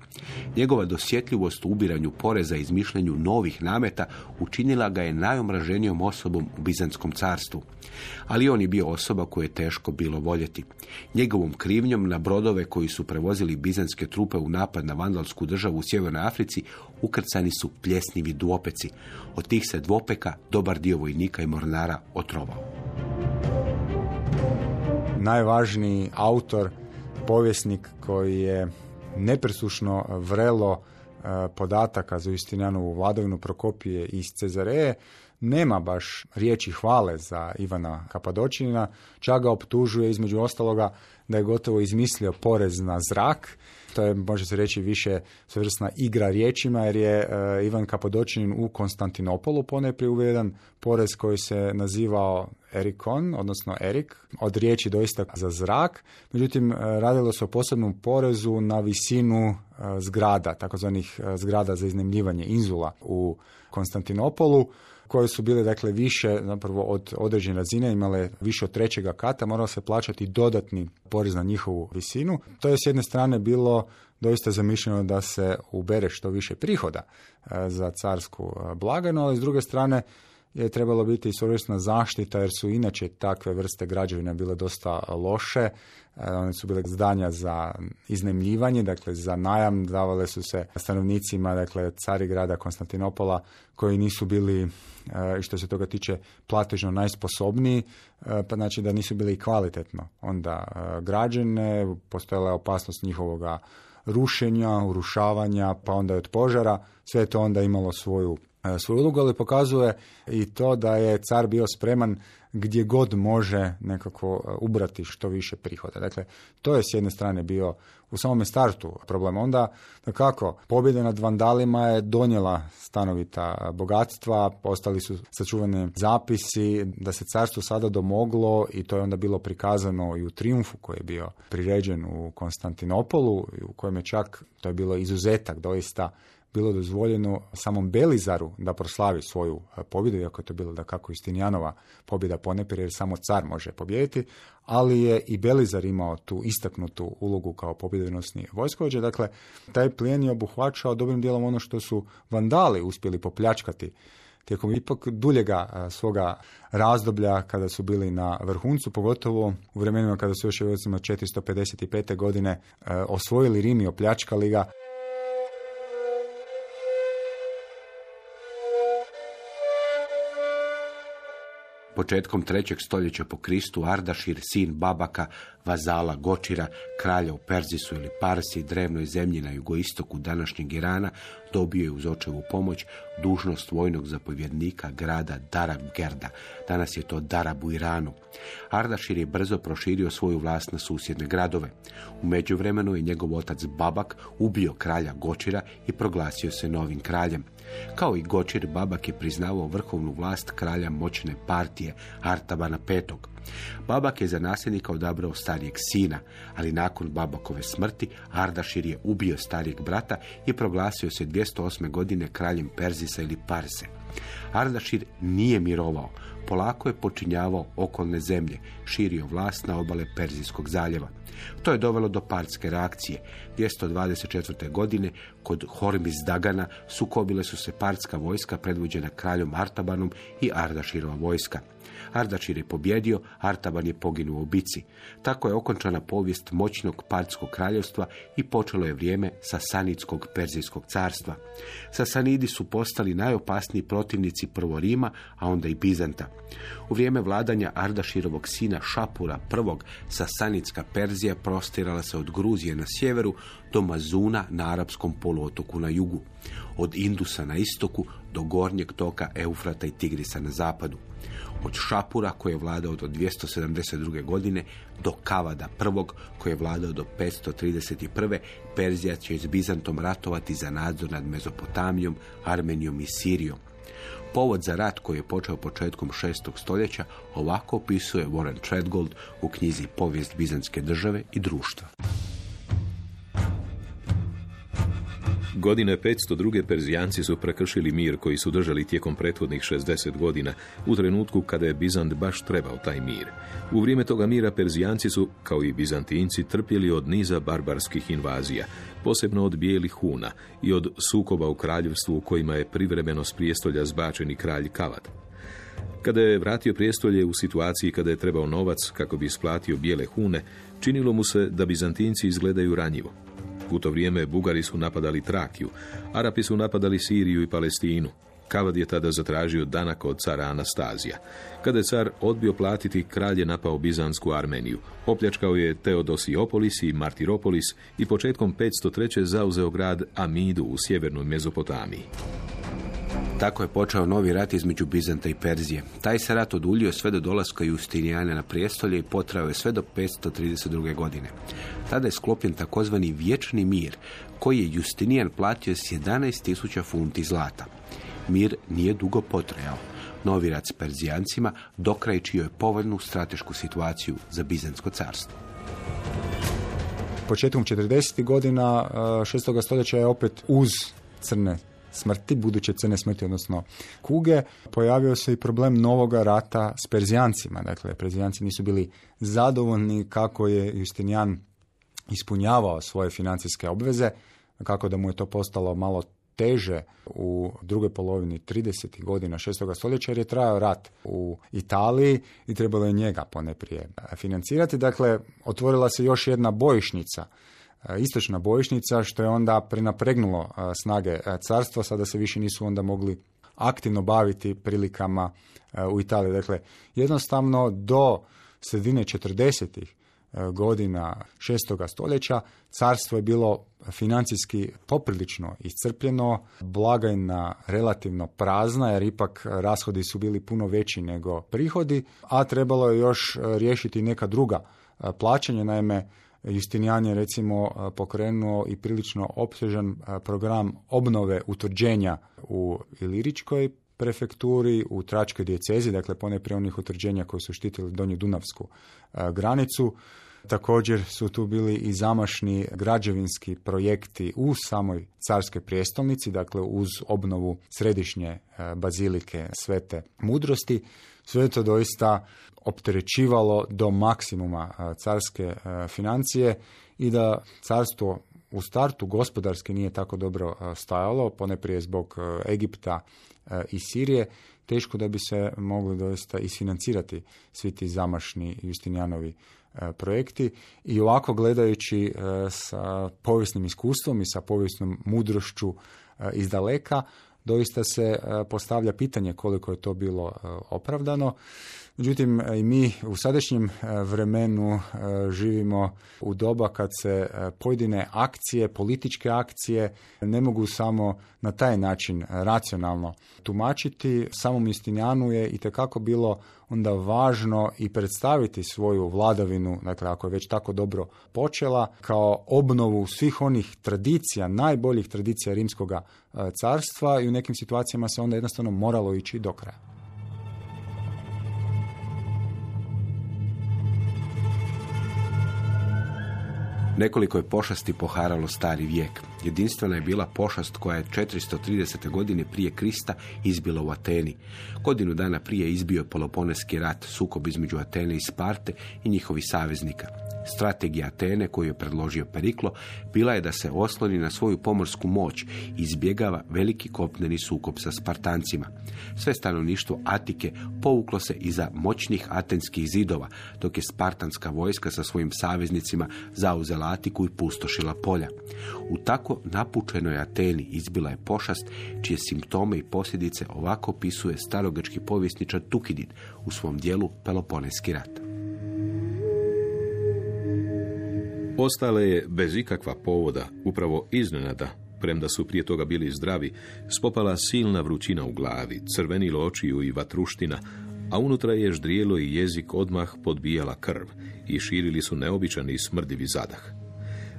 Speaker 2: Njegova dosjetljivost u ubiranju poreza i izmišljanju novih nameta učinila ga je najomraženijom osobom u Bizanskom carstvu. Ali on je bio osoba koju je teško bilo voljeti. Njegovom krivnjom na brodove koji su prevozili bizanske trupe u napad na vandalsku državu u Sjevernoj Africi ukrcani su pljesnivi dvopeci. Od tih se dvopeka dobar dio vojnika i mornara otrovao.
Speaker 4: najvažniji autor, povjesnik koji je nepresušno vrelo e, podataka za Justinijanovu vladavinu Prokopije iz Cezareje, nema baš riječi hvale za Ivana Kapadočinina, čak ga optužuje između ostaloga da je gotovo izmislio porez na zrak, to je, može se reći, više svrsna igra riječima, jer je e, Ivan Kapadočinin u Konstantinopolu ponajprije uveo jedan porez koji se nazivao Erikon, odnosno Erik, od riječi doista za zrak. Međutim, e, radilo se o posebnom porezu na visinu e, zgrada, takozvanih e, zgrada za iznajmljivanje inzula u Konstantinopolu koje su bile dakle više zapravo od određene razine imale više od trećega kata, moralo se plaćati dodatni porez na njihovu visinu. To je s jedne strane bilo doista zamišljeno da se ubere što više prihoda e, za carsku e, blagajnu, ali s druge strane je trebalo biti i svojevrsna zaštita jer su inače takve vrste građevina bile dosta loše. E, One su bile zdanja za iznajmljivanje, dakle za najam davale su se stanovnicima, dakle cari grada Konstantinopola koji nisu bili e, i što se toga tiče platežno najsposobniji, e, pa znači da nisu bili kvalitetno onda građene, postojala je opasnost njihovoga rušenja, urušavanja, pa onda i od požara. Sve to onda imalo svoju svoju ulogu, ali pokazuje i to da je car bio spreman gdje god može nekako e, ubrati što više prihoda. Dakle, to je s jedne strane bio u samome startu problem. Onda, da kako, pobjeda nad vandalima je donijela stanovita bogatstva, ostali su sačuvani zapisi da se carstvo sada domoglo i to je onda bilo prikazano i u triumfu koji je bio priređen u Konstantinopolu, u kojem je čak, to je bilo izuzetak doista, bilo dozvoljeno samom Belizaru da proslavi svoju e, pobjedu, iako je to bilo da kako Istinijanova pobjeda ponepir, jer samo car može pobijediti, ali je i Belizar imao tu istaknutu ulogu kao pobjedonosni vojskovođa. Dakle, taj plijen je obuhvaćao dobrim dijelom ono što su vandali uspjeli popljačkati tijekom ipak duljega a, svoga razdoblja kada su bili na vrhuncu, pogotovo u vremenima kada su još recimo 455. godine e, osvojili Rim i opljačkali ga.
Speaker 2: Početkom trećeg stoljeća po Kristu Ardašir, sin Babaka, vazala Gočira, kralja u Perzisu ili Parsi, drevnoj zemlji na jugoistoku današnjeg Irana, dobio je uz očevu pomoć dužnost vojnog zapovjednika grada Darab Gerda. Danas je to Darab u Iranu. Ardašir je brzo proširio svoju vlast na susjedne gradove. U međuvremenu je njegov otac Babak ubio kralja Gočira i proglasio se novim kraljem. Kao i Gočir, Babak je priznavao vrhovnu vlast kralja moćne partije Artabana V. Babak je za nasljednika odabrao starijeg sina, ali nakon Babakove smrti Ardašir je ubio starijeg brata i proglasio se 208. godine kraljem Perzisa ili Parse. Ardašir nije mirovao, polako je počinjavao okolne zemlje, širio vlast na obale Perzijskog zaljeva. To je dovelo do partske reakcije. 224. godine kod Hormiz Dagana sukobile su se partska vojska predvođena kraljom Artabanom i Ardaširova vojska. Ardašir je pobjedio, Artaban je poginuo u bici. Tako je okončana povijest moćnog partskog kraljevstva i počelo je vrijeme Sasanidskog perzijskog carstva. Sasanidi su postali najopasniji protivnici prvo Rima, a onda i Bizanta. U vrijeme vladanja Ardaširovog sina Šapura I. Sasanidska Perzija prostirala se od Gruzije na sjeveru do Mazuna na arapskom poluotoku na jugu, od Indusa na istoku do gornjeg toka Eufrata i Tigrisa na zapadu od Šapura koji je vladao do 272. godine do Kavada I koji je vladao do 531. Perzija će s Bizantom ratovati za nadzor nad Mezopotamijom, Armenijom i Sirijom. Povod za rat koji je počeo početkom 6. stoljeća ovako opisuje Warren Treadgold u knjizi Povijest Bizantske države i društva.
Speaker 3: Godine 502. Perzijanci su prekršili mir koji su držali tijekom prethodnih 60 godina, u trenutku kada je Bizant baš trebao taj mir. U vrijeme toga mira Perzijanci su, kao i Bizantinci, trpjeli od niza barbarskih invazija, posebno od bijelih huna i od sukoba u kraljevstvu u kojima je privremeno s prijestolja zbačeni kralj Kavad. Kada je vratio prijestolje u situaciji kada je trebao novac kako bi isplatio bijele hune, činilo mu se da Bizantinci izgledaju ranjivo. U to vrijeme Bugari su napadali Trakiju, Arapi su napadali Siriju i Palestinu. Kavad je tada zatražio danak od cara Anastazija. Kada je car odbio platiti, kralj je napao Bizansku Armeniju. Opljačkao je Teodosiopolis i Martiropolis i početkom 503. zauzeo grad Amidu u sjevernoj Mezopotamiji.
Speaker 2: Tako je počeo novi rat između Bizanta i Perzije. Taj se rat oduljio sve do dolaska Justinijana na prijestolje i potrao je sve do 532. godine. Tada je sklopljen takozvani vječni mir, koji je Justinijan platio s 11.000 funti zlata. Mir nije dugo potrajao. Novi rat s Perzijancima dokrajčio je povoljnu stratešku situaciju za Bizantsko carstvo.
Speaker 4: Početkom 40. godina 6. stoljeća je opet uz crne smrti, buduće crne smrti, odnosno kuge, pojavio se i problem novoga rata s Perzijancima. Dakle, Perzijanci nisu bili zadovoljni kako je Justinijan ispunjavao svoje financijske obveze, kako da mu je to postalo malo teže u drugoj polovini 30. godina 6. stoljeća jer je trajao rat u Italiji i trebalo je njega poneprije financirati. Dakle, otvorila se još jedna bojišnica istočna bojišnica, što je onda prenapregnulo e, snage e, carstva, sada se više nisu onda mogli aktivno baviti prilikama u Italiji. Dakle, jednostavno do sredine 40. godina 6. stoljeća carstvo je bilo financijski poprilično iscrpljeno, blagajna relativno prazna jer ipak rashodi su bili puno veći nego prihodi, a trebalo je još riješiti neka druga plaćanja, naime Justinijan je recimo pokrenuo i prilično opsežan program obnove utvrđenja u Iliričkoj prefekturi, u Tračkoj dijecezi, dakle pone prije onih utvrđenja koji su štitili donju Dunavsku granicu. Također su tu bili i zamašni građevinski projekti u samoj carskoj prijestolnici, dakle uz obnovu središnje bazilike Svete Mudrosti. Sve to doista opterećivalo do maksimuma carske financije i da carstvo u startu gospodarski nije tako dobro stajalo, poneprije zbog Egipta i Sirije, teško da bi se mogli doista isfinancirati svi ti zamašni Justinijanovi projekti. I ovako gledajući sa povijesnim iskustvom i sa povijesnom mudrošću iz daleka doista se postavlja pitanje koliko je to bilo opravdano. Međutim, i mi u sadašnjem vremenu živimo u doba kad se pojedine akcije, političke akcije ne mogu samo na taj način racionalno tumačiti. Samom Istinjanu je i tekako bilo onda važno i predstaviti svoju vladavinu, dakle ako je već tako dobro počela, kao obnovu svih onih tradicija, najboljih tradicija rimskog carstva i u nekim situacijama se onda jednostavno moralo ići do kraja.
Speaker 2: Nekoliko je pošasti poharalo stari vijek. Jedinstvena je bila pošast koja je 430. godine prije Krista izbila u Ateni. Godinu dana prije izbio je Peloponeski rat, sukob između Atene i Sparte i njihovih saveznika. Strategija Atene koju je predložio Periklo bila je da se osloni na svoju pomorsku moć i izbjegava veliki kopneni sukob sa Spartancima. Sve stanovništvo Atike povuklo se iza moćnih atenskih zidova, dok je spartanska vojska sa svojim saveznicima zauzela Atiku i pustošila polja. U tako napučenoj Ateni izbila je pošast čije simptome i posljedice ovako opisuje starogački povjesničar Tukidid u svom dijelu Peloponeski rat.
Speaker 3: Ostale je bez ikakva povoda, upravo iznenada, premda su prije toga bili zdravi, spopala silna vrućina u glavi, crvenilo očiju i vatruština, a unutra je ždrijelo i jezik odmah podbijala krv i širili su neobičani i smrdivi zadah.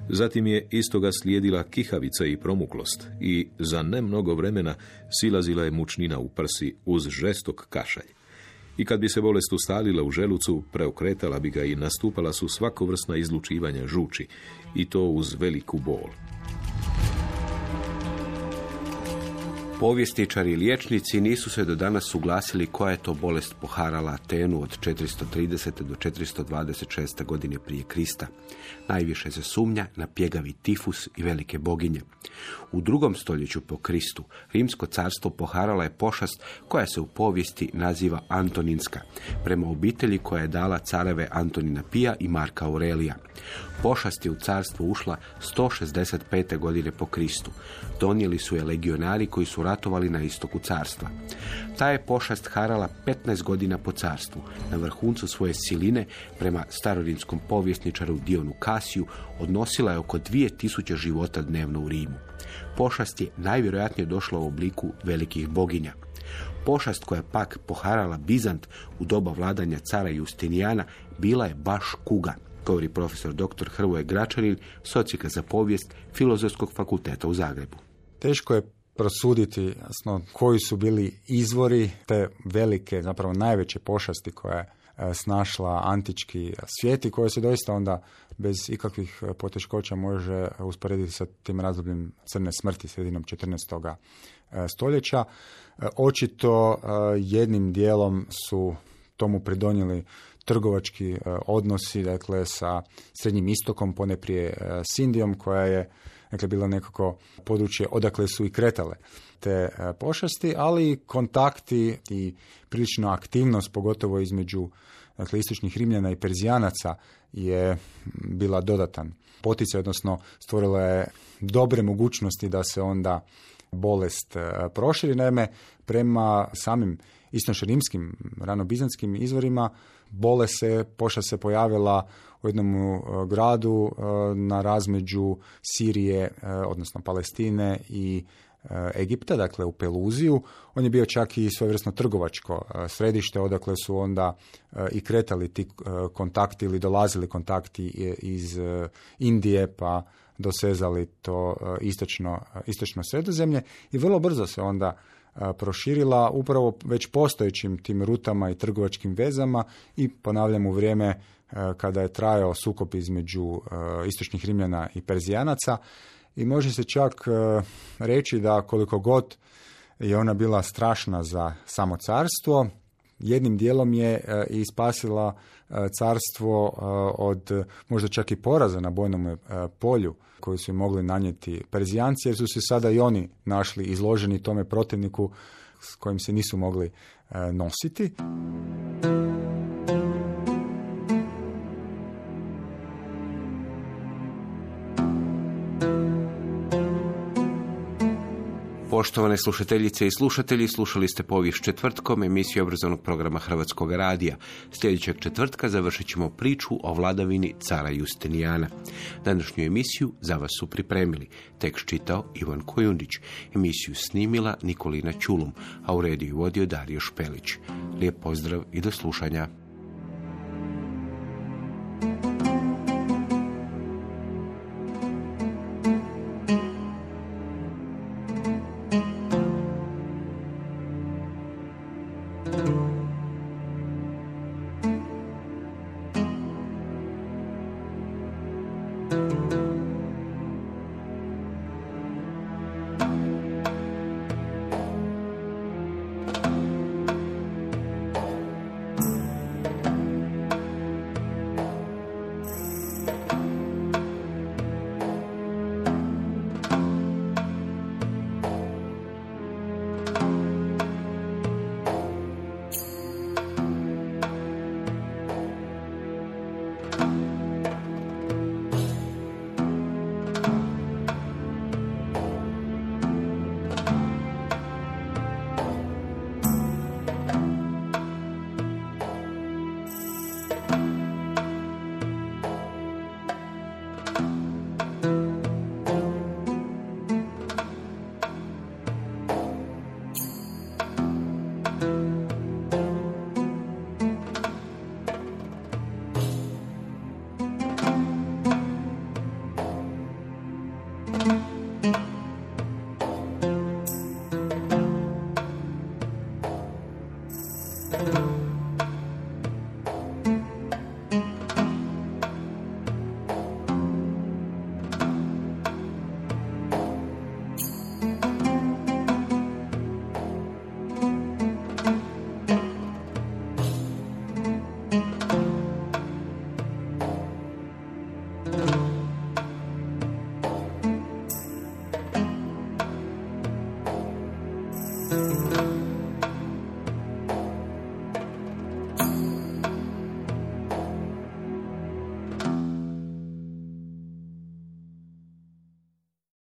Speaker 3: Zatim je istoga slijedila kihavica i promuklost i za ne mnogo vremena silazila je mučnina u prsi uz žestok kašalj i kad bi se bolest ustalila u želucu, preokretala bi ga i nastupala su svakovrsna izlučivanja žuči, i to uz veliku bol.
Speaker 2: Povjestičari i liječnici nisu se do danas suglasili koja je to bolest poharala Atenu od 430. do 426. godine prije Krista. Najviše se sumnja na pjegavi tifus i velike boginje. U drugom stoljeću po Kristu Rimsko carstvo poharala je pošast koja se u povijesti naziva Antoninska, prema obitelji koja je dala careve Antonina Pija i Marka Aurelija. Pošast je u carstvo ušla 165. godine po Kristu. Donijeli su je legionari koji su ratovali na istoku carstva. Ta je pošast harala 15 godina po carstvu. Na vrhuncu svoje siline, prema starorinskom povjesničaru Dionu Kasiju, odnosila je oko 2000 života dnevno u Rimu. Pošast je najvjerojatnije došla u obliku velikih boginja. Pošast koja pak poharala Bizant u doba vladanja cara Justinijana bila je baš kuga, govori profesor dr. Hrvoje Gračanin, socijka za povijest Filozofskog fakulteta u Zagrebu.
Speaker 4: Teško je prosuditi jasno, koji su bili izvori te velike, zapravo najveće pošasti koje je e, snašla antički svijet i koje se doista onda bez ikakvih poteškoća može usporediti sa tim razdobljem crne smrti sredinom 14. E, stoljeća. E, očito jednim dijelom su tomu pridonijeli trgovački odnosi dakle sa Srednjim istokom, poneprije s Indijom koja je dakle bilo nekako područje odakle su i kretale te e, pošasti, ali kontakti i prilična aktivnost, pogotovo između dakle, istočnih Rimljana i Perzijanaca je bila dodatan poticaj, odnosno stvorila je dobre mogućnosti da se onda bolest e, proširi. Naime, prema samim istočno-rimskim, rano-bizanskim izvorima, bolest se, se pojavila u jednom e, gradu e, na razmeđu Sirije, e, odnosno Palestine i Egipta, dakle u Peluziju. On je bio čak i svojevrsno trgovačko središte, odakle su onda i kretali ti kontakti ili dolazili kontakti iz Indije pa dosezali to istočno, istočno sredozemlje i vrlo brzo se onda proširila upravo već postojećim tim rutama i trgovačkim vezama i ponavljam u vrijeme kada je trajao sukob između istočnih Rimljana i Perzijanaca. I može se čak reći da koliko god je ona bila strašna za samo carstvo, jednim dijelom je i spasila carstvo od možda čak i poraza na bojnom polju koji su mogli nanijeti Perzijanci, jer su se sada i oni našli izloženi tome protivniku s kojim se nisu mogli nositi.
Speaker 2: Poštovane slušateljice i slušatelji, slušali ste povijest četvrtkom emisiju obrazovnog programa Hrvatskog radija. Sljedećeg četvrtka završit ćemo priču o vladavini cara Justinijana. Današnju emisiju za vas su pripremili. Tekst čitao Ivan Kojundić. Emisiju snimila Nikolina Čulum, a u rediju vodio Dario Špelić. Lijep pozdrav i do slušanja.